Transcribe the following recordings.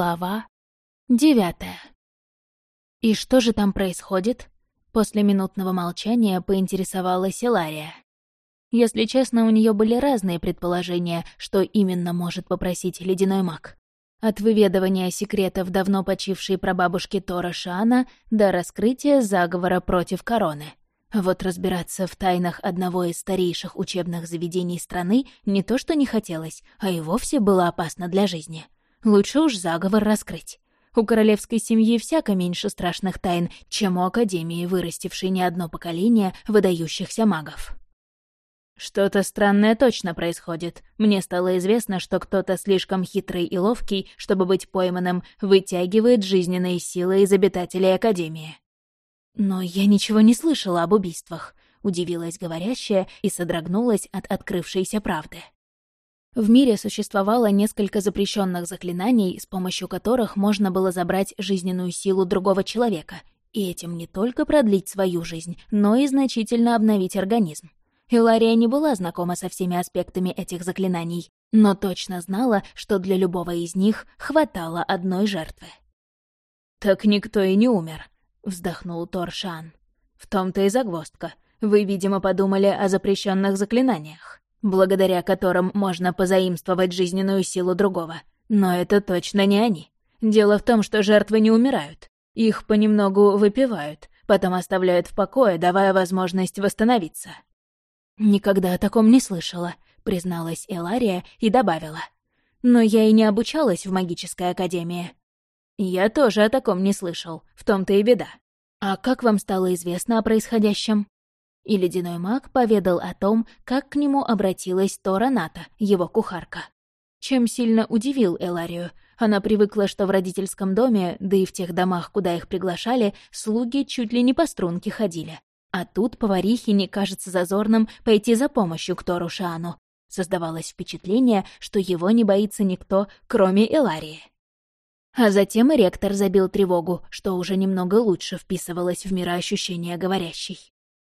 Глава девятая. «И что же там происходит?» После минутного молчания поинтересовалась Илария. Если честно, у нее были разные предположения, что именно может попросить ледяной маг. От выведывания секретов давно почившей прабабушки Тора Шана до раскрытия заговора против короны. Вот разбираться в тайнах одного из старейших учебных заведений страны не то что не хотелось, а и вовсе было опасно для жизни. Лучше уж заговор раскрыть. У королевской семьи всяко меньше страшных тайн, чем у Академии, вырастившей не одно поколение выдающихся магов. Что-то странное точно происходит. Мне стало известно, что кто-то слишком хитрый и ловкий, чтобы быть пойманным, вытягивает жизненные силы из обитателей Академии. Но я ничего не слышала об убийствах, удивилась говорящая и содрогнулась от открывшейся правды. В мире существовало несколько запрещенных заклинаний, с помощью которых можно было забрать жизненную силу другого человека, и этим не только продлить свою жизнь, но и значительно обновить организм. Илария не была знакома со всеми аспектами этих заклинаний, но точно знала, что для любого из них хватало одной жертвы. «Так никто и не умер», — вздохнул Торшан. «В том-то и загвоздка. Вы, видимо, подумали о запрещенных заклинаниях благодаря которым можно позаимствовать жизненную силу другого. Но это точно не они. Дело в том, что жертвы не умирают. Их понемногу выпивают, потом оставляют в покое, давая возможность восстановиться. «Никогда о таком не слышала», — призналась Элария и добавила. «Но я и не обучалась в магической академии». «Я тоже о таком не слышал, в том-то и беда». «А как вам стало известно о происходящем?» И ледяной маг поведал о том, как к нему обратилась Тора Ната, его кухарка. Чем сильно удивил Эларию. Она привыкла, что в родительском доме, да и в тех домах, куда их приглашали, слуги чуть ли не по струнке ходили. А тут поварихе не кажется зазорным пойти за помощью к Тору Шану. Создавалось впечатление, что его не боится никто, кроме Эларии. А затем и ректор забил тревогу, что уже немного лучше вписывалось в мироощущение говорящей.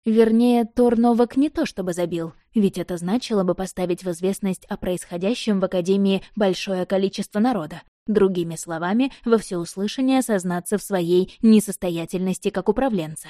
Вернее, Тор Новак не то чтобы забил, ведь это значило бы поставить в известность о происходящем в Академии большое количество народа. Другими словами, во всеуслышание сознаться в своей несостоятельности как управленца.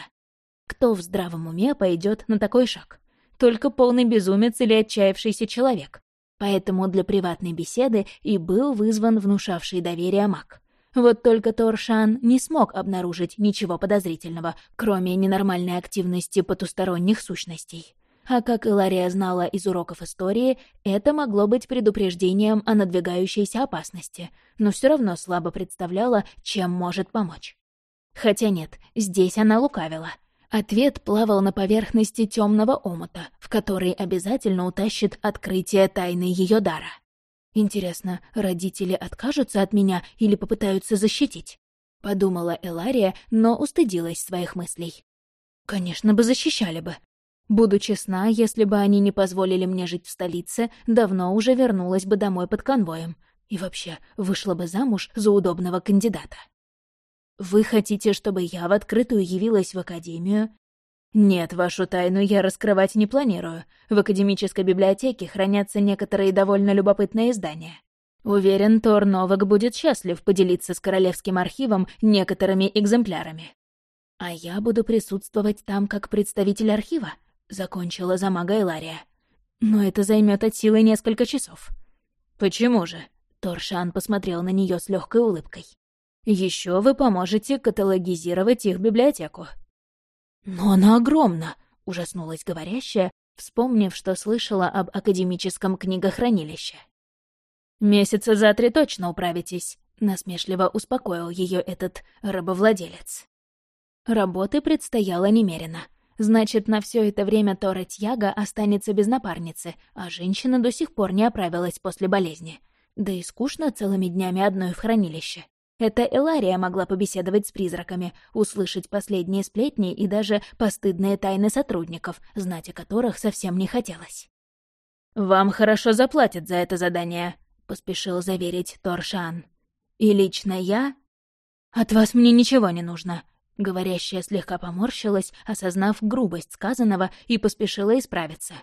Кто в здравом уме пойдет на такой шаг? Только полный безумец или отчаявшийся человек. Поэтому для приватной беседы и был вызван внушавший доверие маг. Вот только Торшан не смог обнаружить ничего подозрительного, кроме ненормальной активности потусторонних сущностей. А как Илария знала из уроков истории, это могло быть предупреждением о надвигающейся опасности, но все равно слабо представляла, чем может помочь. Хотя нет, здесь она лукавила. Ответ плавал на поверхности темного омута, в который обязательно утащит открытие тайны ее дара. Интересно, родители откажутся от меня или попытаются защитить? Подумала Элария, но устыдилась своих мыслей. Конечно бы защищали бы. Буду честна, если бы они не позволили мне жить в столице, давно уже вернулась бы домой под конвоем. И вообще, вышла бы замуж за удобного кандидата. Вы хотите, чтобы я в открытую явилась в академию «Нет, вашу тайну я раскрывать не планирую. В академической библиотеке хранятся некоторые довольно любопытные издания. Уверен, Тор Новак будет счастлив поделиться с Королевским архивом некоторыми экземплярами. А я буду присутствовать там как представитель архива», — закончила за мага Илария. «Но это займет от силы несколько часов». «Почему же?» — Торшан посмотрел на нее с легкой улыбкой. Еще вы поможете каталогизировать их библиотеку. «Но она огромна!» — ужаснулась говорящая, вспомнив, что слышала об академическом книгохранилище. «Месяца за три точно управитесь», — насмешливо успокоил ее этот рабовладелец. Работы предстояло немерено. Значит, на все это время Тора Тьяга останется без напарницы, а женщина до сих пор не оправилась после болезни. Да и скучно целыми днями одной в хранилище. Это Элария могла побеседовать с призраками, услышать последние сплетни и даже постыдные тайны сотрудников, знать о которых совсем не хотелось. «Вам хорошо заплатят за это задание», — поспешил заверить Торшан. «И лично я...» «От вас мне ничего не нужно», — говорящая слегка поморщилась, осознав грубость сказанного, и поспешила исправиться.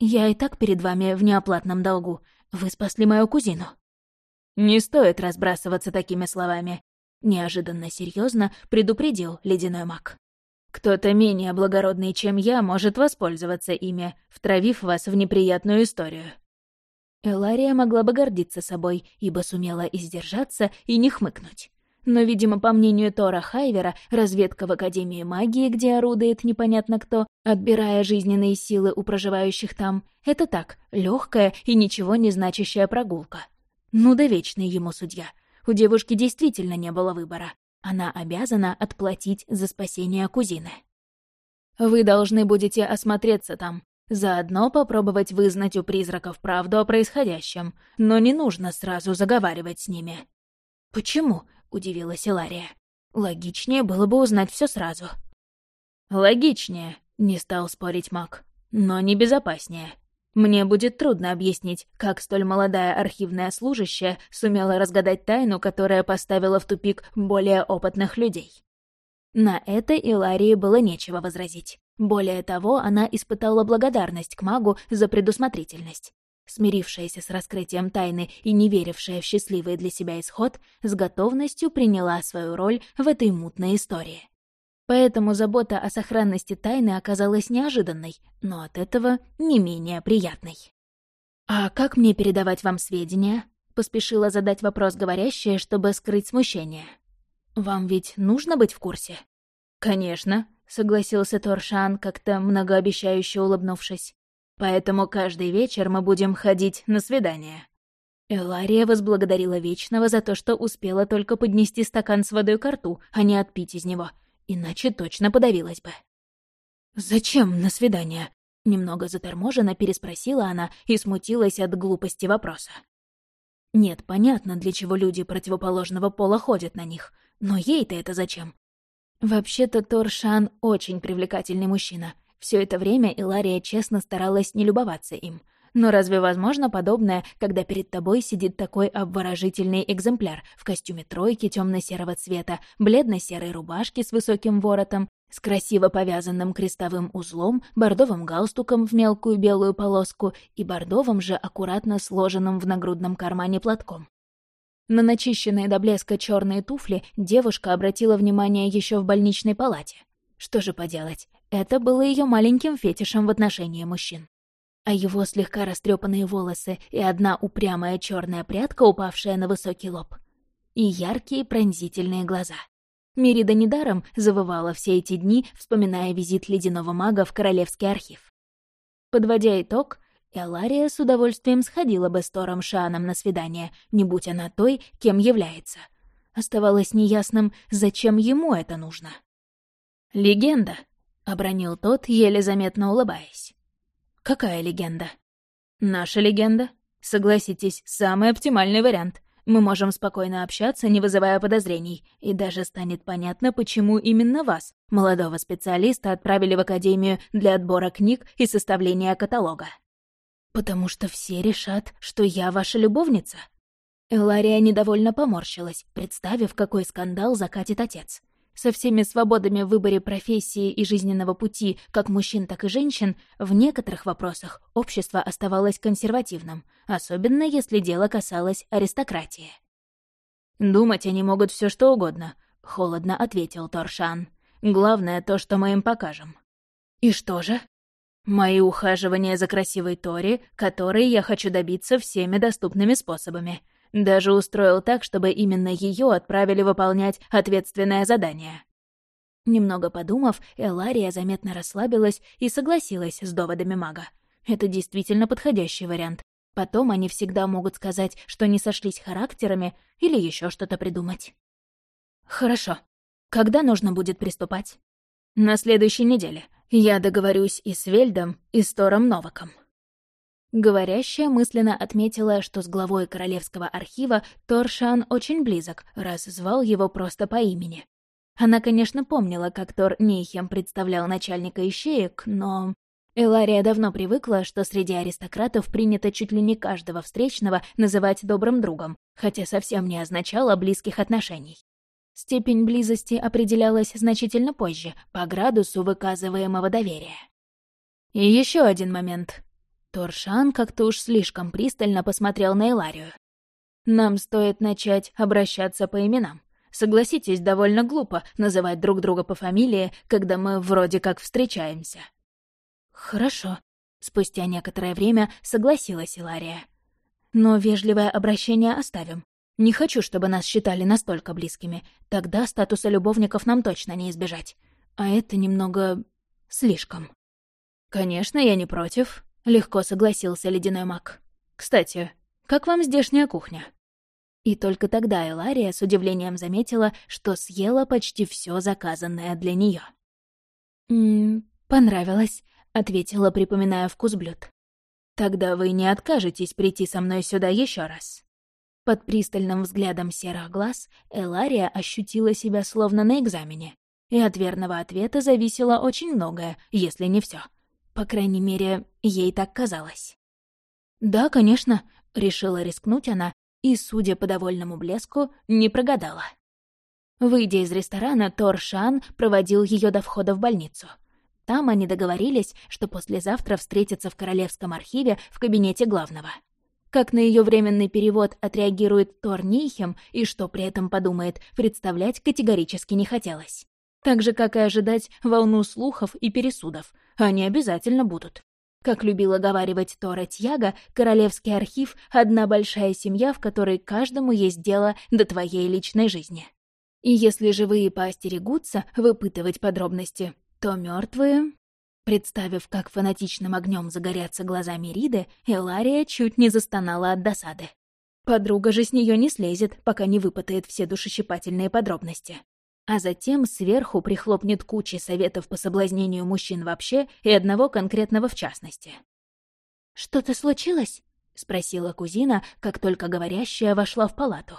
«Я и так перед вами в неоплатном долгу. Вы спасли мою кузину». «Не стоит разбрасываться такими словами», — неожиданно серьезно предупредил ледяной маг. «Кто-то менее благородный, чем я, может воспользоваться ими, втравив вас в неприятную историю». Элария могла бы гордиться собой, ибо сумела издержаться и не хмыкнуть. Но, видимо, по мнению Тора Хайвера, разведка в Академии магии, где орудует непонятно кто, отбирая жизненные силы у проживающих там, это так, легкая и ничего не значащая прогулка. Ну да вечный ему судья. У девушки действительно не было выбора. Она обязана отплатить за спасение кузины. Вы должны будете осмотреться там, заодно попробовать вызнать у призраков правду о происходящем, но не нужно сразу заговаривать с ними. «Почему?» удивилась Илария. «Логичнее было бы узнать все сразу». «Логичнее», — не стал спорить маг, — «но не безопаснее. Мне будет трудно объяснить, как столь молодая архивная служащая сумела разгадать тайну, которая поставила в тупик более опытных людей». На это Иларии было нечего возразить. Более того, она испытала благодарность к магу за предусмотрительность. Смирившаяся с раскрытием тайны и не верившая в счастливый для себя исход, с готовностью приняла свою роль в этой мутной истории. Поэтому забота о сохранности тайны оказалась неожиданной, но от этого не менее приятной. «А как мне передавать вам сведения?» — поспешила задать вопрос говорящая, чтобы скрыть смущение. «Вам ведь нужно быть в курсе?» «Конечно», — согласился Торшан, как-то многообещающе улыбнувшись поэтому каждый вечер мы будем ходить на свидание». Элария возблагодарила Вечного за то, что успела только поднести стакан с водой к рту, а не отпить из него, иначе точно подавилась бы. «Зачем на свидание?» — немного заторможенно переспросила она и смутилась от глупости вопроса. Нет, понятно, для чего люди противоположного пола ходят на них, но ей-то это зачем? Вообще-то Торшан очень привлекательный мужчина, все это время Илария честно старалась не любоваться им. Но разве возможно подобное, когда перед тобой сидит такой обворожительный экземпляр в костюме тройки темно серого цвета, бледно-серой рубашке с высоким воротом, с красиво повязанным крестовым узлом, бордовым галстуком в мелкую белую полоску и бордовым же аккуратно сложенным в нагрудном кармане платком? На начищенные до блеска черные туфли девушка обратила внимание еще в больничной палате. Что же поделать, это было ее маленьким фетишем в отношении мужчин. А его слегка растрепанные волосы и одна упрямая черная прядка, упавшая на высокий лоб. И яркие пронзительные глаза. Мирида недаром завывала все эти дни, вспоминая визит ледяного мага в Королевский архив. Подводя итог, Элария с удовольствием сходила бы с Тором Шаном на свидание, не будь она той, кем является. Оставалось неясным, зачем ему это нужно. «Легенда», — обронил тот, еле заметно улыбаясь. «Какая легенда?» «Наша легенда. Согласитесь, самый оптимальный вариант. Мы можем спокойно общаться, не вызывая подозрений, и даже станет понятно, почему именно вас, молодого специалиста, отправили в Академию для отбора книг и составления каталога». «Потому что все решат, что я ваша любовница?» Элария недовольно поморщилась, представив, какой скандал закатит отец. Со всеми свободами в выборе профессии и жизненного пути как мужчин, так и женщин, в некоторых вопросах общество оставалось консервативным, особенно если дело касалось аристократии. «Думать они могут все что угодно», — холодно ответил Торшан. «Главное то, что мы им покажем». «И что же?» «Мои ухаживания за красивой Тори, которые я хочу добиться всеми доступными способами. Даже устроил так, чтобы именно ее отправили выполнять ответственное задание. Немного подумав, Элария заметно расслабилась и согласилась с доводами мага. Это действительно подходящий вариант. Потом они всегда могут сказать, что не сошлись характерами или еще что-то придумать. Хорошо. Когда нужно будет приступать? На следующей неделе. Я договорюсь и с Вельдом, и с Тором Новаком. Говорящая мысленно отметила, что с главой Королевского архива Торшан очень близок, раз звал его просто по имени. Она, конечно, помнила, как Тор Нейхем представлял начальника ищеек, но... Элария давно привыкла, что среди аристократов принято чуть ли не каждого встречного называть добрым другом, хотя совсем не означало близких отношений. Степень близости определялась значительно позже, по градусу выказываемого доверия. И еще один момент. Торшан как-то уж слишком пристально посмотрел на Эларию. Нам стоит начать обращаться по именам. Согласитесь, довольно глупо называть друг друга по фамилии, когда мы вроде как встречаемся». «Хорошо», — спустя некоторое время согласилась Илария. «Но вежливое обращение оставим. Не хочу, чтобы нас считали настолько близкими. Тогда статуса любовников нам точно не избежать. А это немного... слишком». «Конечно, я не против», — легко согласился ледяной маг. «Кстати, как вам здешняя кухня?» И только тогда Элария с удивлением заметила, что съела почти все заказанное для нее. «М понравилось», — ответила, припоминая вкус блюд. «Тогда вы не откажетесь прийти со мной сюда еще раз». Под пристальным взглядом серых глаз Элария ощутила себя словно на экзамене, и от верного ответа зависело очень многое, если не все. По крайней мере, ей так казалось. «Да, конечно», — решила рискнуть она и, судя по довольному блеску, не прогадала. Выйдя из ресторана, Тор Шан проводил ее до входа в больницу. Там они договорились, что послезавтра встретятся в Королевском архиве в кабинете главного. Как на ее временный перевод отреагирует Тор Нейхем и что при этом подумает, представлять категорически не хотелось. Так же, как и ожидать волну слухов и пересудов. Они обязательно будут. Как любила говаривать Тора Тьяга, Королевский архив — одна большая семья, в которой каждому есть дело до твоей личной жизни. И если живые поостерегутся выпытывать подробности, то мертвые. Представив, как фанатичным огнем загорятся глаза Мериды, Элария чуть не застонала от досады. Подруга же с нее не слезет, пока не выпытает все душещипательные подробности а затем сверху прихлопнет кучи советов по соблазнению мужчин вообще и одного конкретного в частности. «Что-то случилось?» — спросила кузина, как только говорящая вошла в палату.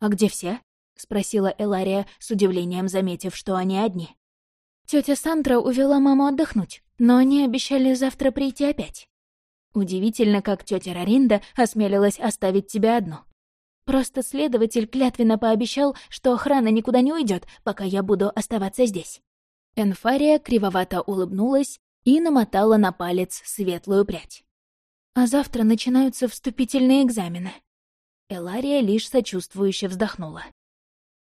«А где все?» — спросила Элария, с удивлением заметив, что они одни. Тетя Сандра увела маму отдохнуть, но они обещали завтра прийти опять. Удивительно, как тетя Раринда осмелилась оставить тебя одну. Просто следователь клятвенно пообещал, что охрана никуда не уйдет, пока я буду оставаться здесь. Энфария кривовато улыбнулась и намотала на палец светлую прядь. А завтра начинаются вступительные экзамены. Элария лишь сочувствующе вздохнула.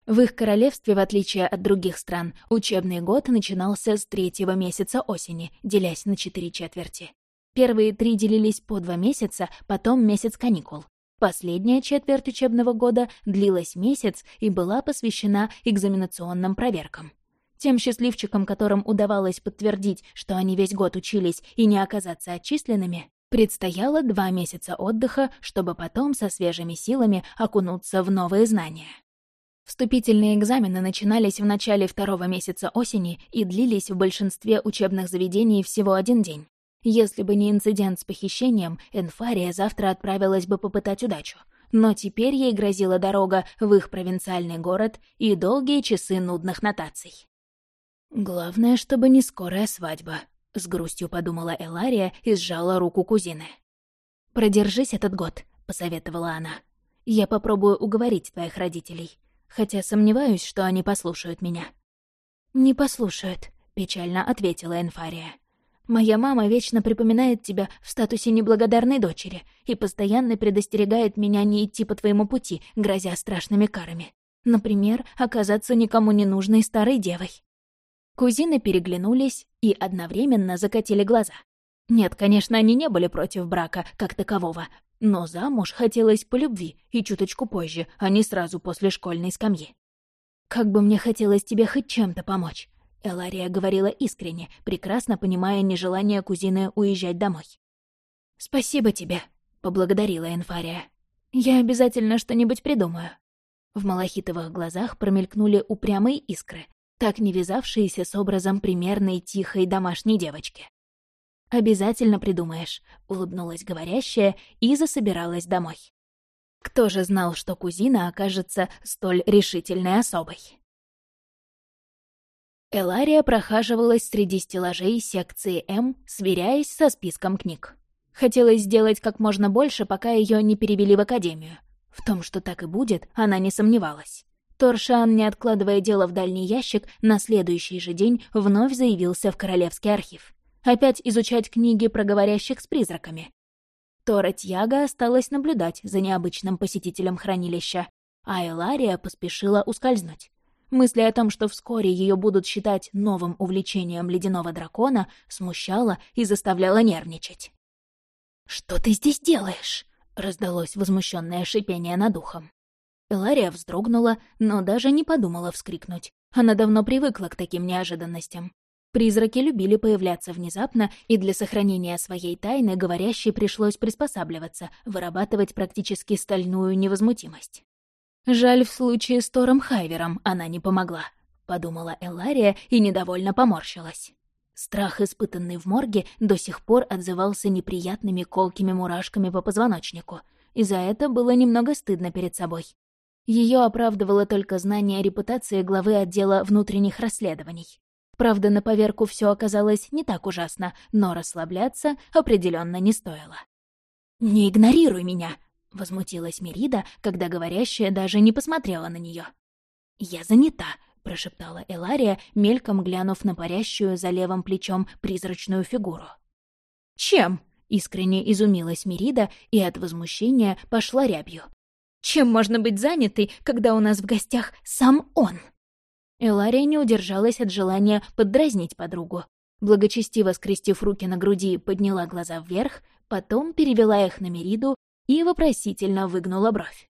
В их королевстве, в отличие от других стран, учебный год начинался с третьего месяца осени, делясь на четыре четверти. Первые три делились по два месяца, потом месяц каникул. Последняя четверть учебного года длилась месяц и была посвящена экзаменационным проверкам. Тем счастливчикам, которым удавалось подтвердить, что они весь год учились и не оказаться отчисленными, предстояло два месяца отдыха, чтобы потом со свежими силами окунуться в новые знания. Вступительные экзамены начинались в начале второго месяца осени и длились в большинстве учебных заведений всего один день. Если бы не инцидент с похищением, Энфария завтра отправилась бы попытать удачу. Но теперь ей грозила дорога в их провинциальный город и долгие часы нудных нотаций. «Главное, чтобы не скорая свадьба», — с грустью подумала Элария и сжала руку кузины. «Продержись этот год», — посоветовала она. «Я попробую уговорить твоих родителей, хотя сомневаюсь, что они послушают меня». «Не послушают», — печально ответила Энфария. Моя мама вечно припоминает тебя в статусе неблагодарной дочери и постоянно предостерегает меня не идти по твоему пути, грозя страшными карами. Например, оказаться никому не нужной старой девой». Кузины переглянулись и одновременно закатили глаза. Нет, конечно, они не были против брака как такового, но замуж хотелось по любви и чуточку позже, а не сразу после школьной скамьи. «Как бы мне хотелось тебе хоть чем-то помочь», Элария говорила искренне, прекрасно понимая нежелание кузины уезжать домой. «Спасибо тебе», — поблагодарила Энфария. «Я обязательно что-нибудь придумаю». В малахитовых глазах промелькнули упрямые искры, так не вязавшиеся с образом примерной тихой домашней девочки. «Обязательно придумаешь», — улыбнулась говорящая и засобиралась домой. Кто же знал, что кузина окажется столь решительной особой? Элария прохаживалась среди стеллажей секции М, сверяясь со списком книг. Хотелось сделать как можно больше, пока ее не перевели в академию. В том, что так и будет, она не сомневалась. Торшан, не откладывая дело в дальний ящик, на следующий же день вновь заявился в Королевский архив. Опять изучать книги про говорящих с призраками. Тора Тьяга осталась наблюдать за необычным посетителем хранилища, а Элария поспешила ускользнуть. Мысли о том, что вскоре ее будут считать новым увлечением ледяного дракона, смущала и заставляла нервничать. «Что ты здесь делаешь?» — раздалось возмущенное шипение над ухом. Элария вздрогнула, но даже не подумала вскрикнуть. Она давно привыкла к таким неожиданностям. Призраки любили появляться внезапно, и для сохранения своей тайны говорящей пришлось приспосабливаться, вырабатывать практически стальную невозмутимость. Жаль, в случае с Тором Хайвером она не помогла, подумала Элария и недовольно поморщилась. Страх, испытанный в морге, до сих пор отзывался неприятными колкими мурашками по позвоночнику, и за это было немного стыдно перед собой. Ее оправдывало только знание репутации главы отдела внутренних расследований. Правда, на поверку все оказалось не так ужасно, но расслабляться определенно не стоило. «Не игнорируй меня!» — возмутилась Мерида, когда говорящая даже не посмотрела на нее. «Я занята», — прошептала Элария, мельком глянув на парящую за левым плечом призрачную фигуру. «Чем?» — искренне изумилась Мерида и от возмущения пошла рябью. «Чем можно быть занятой, когда у нас в гостях сам он?» Элария не удержалась от желания поддразнить подругу. Благочестиво скрестив руки на груди, подняла глаза вверх, потом перевела их на Мериду и вопросительно выгнула бровь.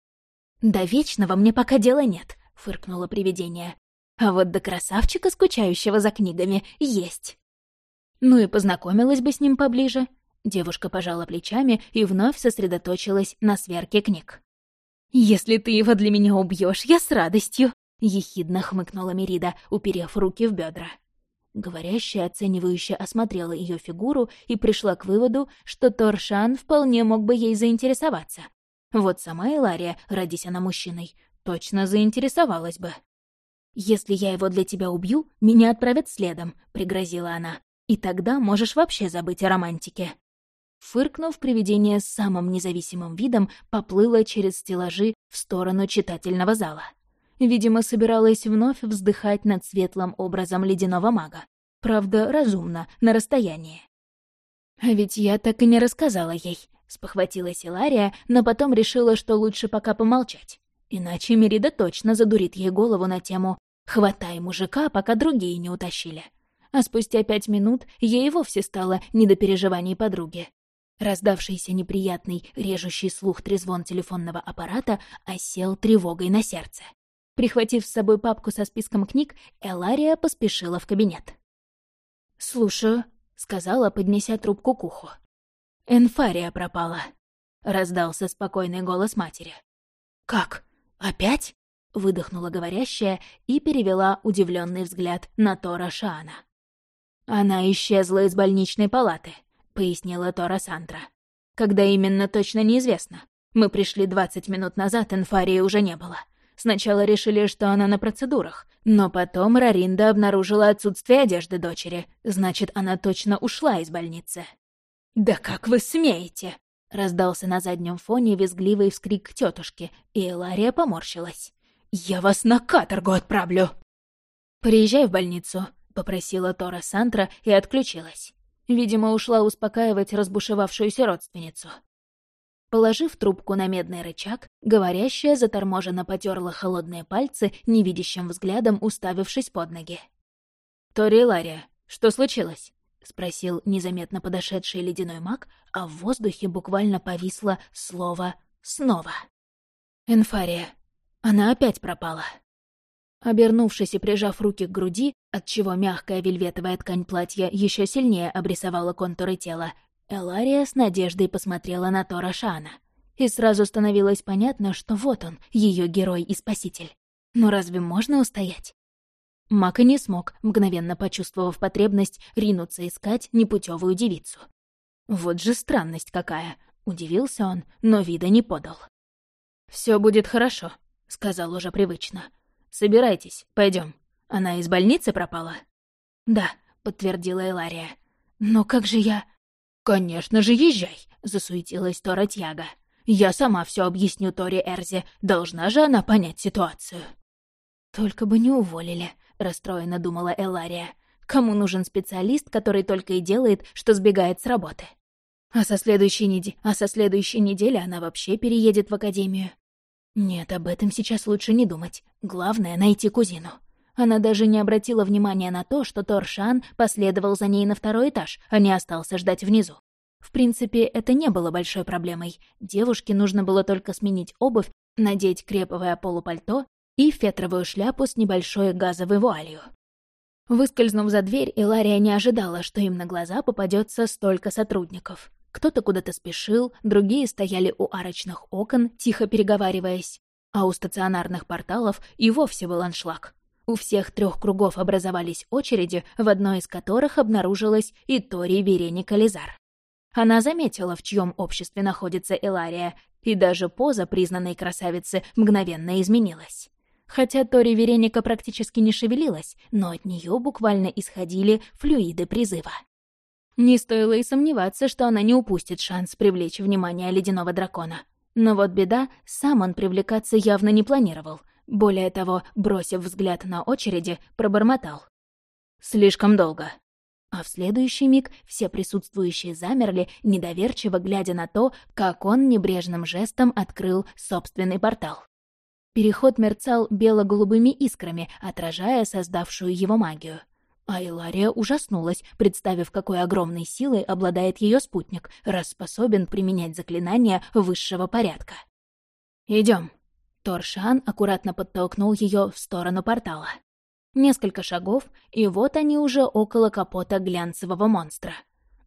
«До вечного мне пока дела нет», — фыркнуло привидение. «А вот до красавчика, скучающего за книгами, есть». Ну и познакомилась бы с ним поближе. Девушка пожала плечами и вновь сосредоточилась на сверке книг. «Если ты его для меня убьешь, я с радостью», — ехидно хмыкнула Мерида, уперев руки в бедра. Говорящая оценивающе осмотрела ее фигуру и пришла к выводу, что Торшан вполне мог бы ей заинтересоваться. Вот сама Элария, родись она мужчиной, точно заинтересовалась бы. «Если я его для тебя убью, меня отправят следом», — пригрозила она. «И тогда можешь вообще забыть о романтике». Фыркнув, привидение с самым независимым видом поплыло через стеллажи в сторону читательного зала. Видимо, собиралась вновь вздыхать над светлым образом ледяного мага. Правда, разумно, на расстоянии. «А ведь я так и не рассказала ей», — спохватилась Илария, но потом решила, что лучше пока помолчать. Иначе Мерида точно задурит ей голову на тему «Хватай мужика, пока другие не утащили». А спустя пять минут ей вовсе стало не до переживаний подруги. Раздавшийся неприятный, режущий слух трезвон телефонного аппарата осел тревогой на сердце. Прихватив с собой папку со списком книг, Элария поспешила в кабинет. «Слушаю», — сказала, поднеся трубку к уху. «Энфария пропала», — раздался спокойный голос матери. «Как? Опять?» — выдохнула говорящая и перевела удивленный взгляд на Тора Шаана. «Она исчезла из больничной палаты», — пояснила Тора Сандра. «Когда именно, точно неизвестно. Мы пришли двадцать минут назад, Энфарии уже не было. Сначала решили, что она на процедурах, но потом Раринда обнаружила отсутствие одежды дочери. Значит, она точно ушла из больницы. «Да как вы смеете!» — раздался на заднем фоне визгливый вскрик тетушки, и Элария поморщилась. «Я вас на каторгу отправлю!» «Приезжай в больницу», — попросила Тора Сантра и отключилась. Видимо, ушла успокаивать разбушевавшуюся родственницу. Положив трубку на медный рычаг, говорящая заторможенно потерла холодные пальцы, невидящим взглядом уставившись под ноги. «Тори Лария, что случилось?» — спросил незаметно подошедший ледяной маг, а в воздухе буквально повисло слово «снова». «Энфария. Она опять пропала». Обернувшись и прижав руки к груди, отчего мягкая вельветовая ткань платья еще сильнее обрисовала контуры тела, Элария с надеждой посмотрела на Тора Шана. И сразу становилось понятно, что вот он, ее герой и спаситель. Но разве можно устоять? Мак и не смог, мгновенно почувствовав потребность ринуться искать непутевую девицу. Вот же странность какая! Удивился он, но вида не подал. Все будет хорошо», — сказал уже привычно. «Собирайтесь, пойдем. Она из больницы пропала?» «Да», — подтвердила Элария. «Но как же я...» «Конечно же, езжай!» — засуетилась Тора Тьяга. «Я сама все объясню Торе Эрзе. Должна же она понять ситуацию». «Только бы не уволили», — расстроенно думала Элария. «Кому нужен специалист, который только и делает, что сбегает с работы?» А со следующей недели, а со следующей недели она вообще переедет в академию. Нет, об этом сейчас лучше не думать. Главное — найти кузину. Она даже не обратила внимания на то, что Торшан последовал за ней на второй этаж, а не остался ждать внизу. В принципе, это не было большой проблемой. Девушке нужно было только сменить обувь, надеть креповое полупальто и фетровую шляпу с небольшой газовой вуалью. Выскользнув за дверь, Илария не ожидала, что им на глаза попадется столько сотрудников. Кто-то куда-то спешил, другие стояли у арочных окон, тихо переговариваясь, а у стационарных порталов и вовсе был аншлаг. У всех трех кругов образовались очереди, в одной из которых обнаружилась и Тори Вереника Лизар. Она заметила, в чьем обществе находится Элария, и даже поза признанной красавицы мгновенно изменилась. Хотя Тори Вереника практически не шевелилась, но от нее буквально исходили флюиды призыва. Не стоило и сомневаться, что она не упустит шанс привлечь внимание ледяного дракона. Но вот беда, сам он привлекаться явно не планировал. Более того, бросив взгляд на очереди, пробормотал. «Слишком долго». А в следующий миг все присутствующие замерли, недоверчиво глядя на то, как он небрежным жестом открыл собственный портал. Переход мерцал бело-голубыми искрами, отражая создавшую его магию — а Илария ужаснулась, представив, какой огромной силой обладает ее спутник, раз способен применять заклинания высшего порядка. Идем. Торшан аккуратно подтолкнул ее в сторону портала. Несколько шагов, и вот они уже около капота глянцевого монстра.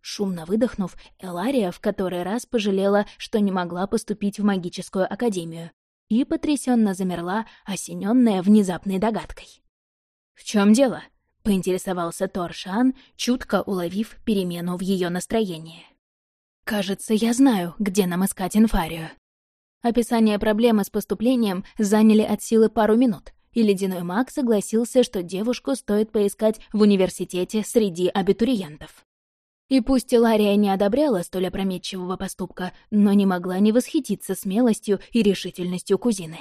Шумно выдохнув, Элария в который раз пожалела, что не могла поступить в магическую академию, и потрясенно замерла, осененная внезапной догадкой. «В чем дело?» поинтересовался Торшан, чутко уловив перемену в ее настроении. «Кажется, я знаю, где нам искать инфарию». Описание проблемы с поступлением заняли от силы пару минут, и ледяной маг согласился, что девушку стоит поискать в университете среди абитуриентов. И пусть Илария не одобряла столь опрометчивого поступка, но не могла не восхититься смелостью и решительностью кузины.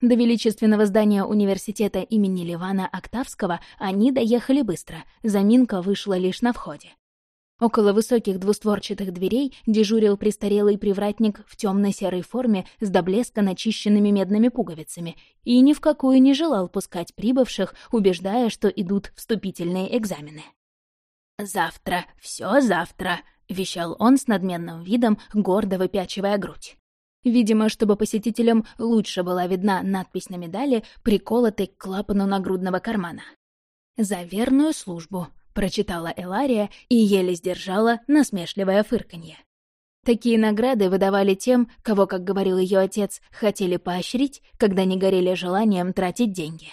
До величественного здания университета имени Ливана Октавского они доехали быстро, заминка вышла лишь на входе. Около высоких двустворчатых дверей дежурил престарелый привратник в темно серой форме с до блеска начищенными медными пуговицами и ни в какую не желал пускать прибывших, убеждая, что идут вступительные экзамены. «Завтра, все завтра», — вещал он с надменным видом, гордо выпячивая грудь. Видимо, чтобы посетителям лучше была видна надпись на медали, приколотой к клапану нагрудного кармана. «За верную службу», — прочитала Элария и еле сдержала насмешливое фырканье. Такие награды выдавали тем, кого, как говорил ее отец, хотели поощрить, когда не горели желанием тратить деньги.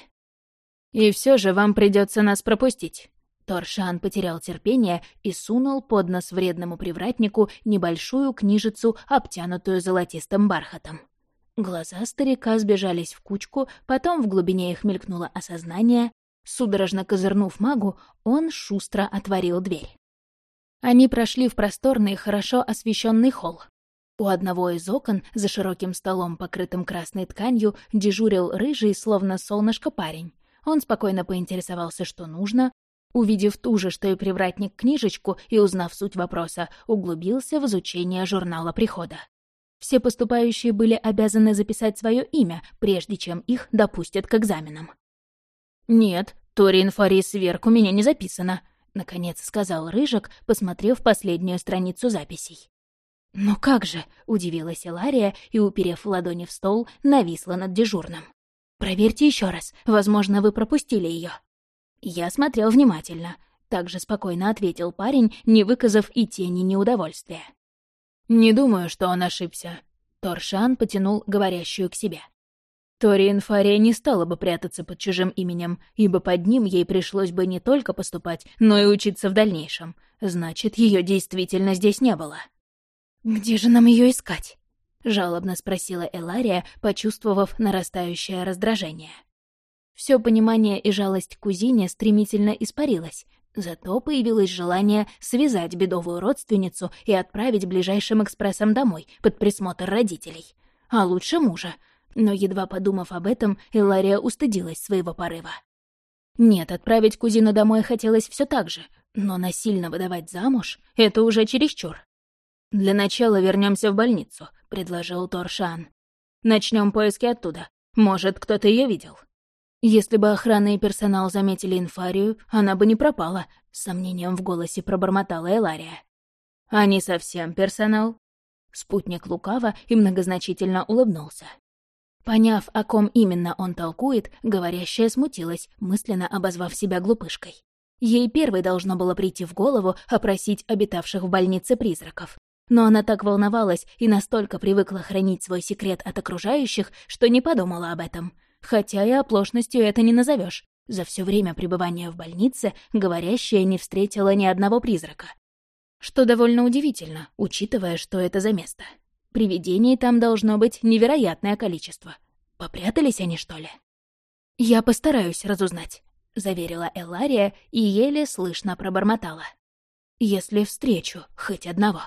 «И все же вам придется нас пропустить», Торшан потерял терпение и сунул под нос вредному привратнику небольшую книжицу, обтянутую золотистым бархатом. Глаза старика сбежались в кучку, потом в глубине их мелькнуло осознание. Судорожно козырнув магу, он шустро отворил дверь. Они прошли в просторный, хорошо освещенный холл. У одного из окон, за широким столом, покрытым красной тканью, дежурил рыжий, словно солнышко парень. Он спокойно поинтересовался, что нужно, Увидев ту же, что и привратник, книжечку и узнав суть вопроса, углубился в изучение журнала прихода. Все поступающие были обязаны записать свое имя, прежде чем их допустят к экзаменам. «Нет, Торин Фарис Верк у меня не записано», — наконец сказал Рыжик, посмотрев последнюю страницу записей. «Ну как же?» — удивилась Илария и, уперев ладони в стол, нависла над дежурным. «Проверьте еще раз, возможно, вы пропустили ее. Я смотрел внимательно. Также спокойно ответил парень, не выказав и тени неудовольствия. «Не думаю, что он ошибся». Торшан потянул говорящую к себе. Ториен Фария не стала бы прятаться под чужим именем, ибо под ним ей пришлось бы не только поступать, но и учиться в дальнейшем. Значит, ее действительно здесь не было. «Где же нам ее искать?» — жалобно спросила Элария, почувствовав нарастающее раздражение. Все понимание и жалость кузине стремительно испарилось, зато появилось желание связать бедовую родственницу и отправить ближайшим экспрессом домой под присмотр родителей. А лучше мужа. Но едва подумав об этом, Илария устыдилась своего порыва. Нет, отправить кузину домой хотелось все так же, но насильно выдавать замуж — это уже чересчур. «Для начала вернемся в больницу», — предложил Торшан. Начнем поиски оттуда. Может, кто-то ее видел». Если бы охрана и персонал заметили инфарию, она бы не пропала, — с сомнением в голосе пробормотала Элария. «А не совсем персонал?» Спутник лукаво и многозначительно улыбнулся. Поняв, о ком именно он толкует, говорящая смутилась, мысленно обозвав себя глупышкой. Ей первой должно было прийти в голову опросить обитавших в больнице призраков. Но она так волновалась и настолько привыкла хранить свой секрет от окружающих, что не подумала об этом. Хотя и оплошностью это не назовешь. За все время пребывания в больнице говорящая не встретила ни одного призрака. Что довольно удивительно, учитывая, что это за место. Привидений там должно быть невероятное количество. Попрятались они, что ли? «Я постараюсь разузнать», — заверила Элария и еле слышно пробормотала. «Если встречу хоть одного».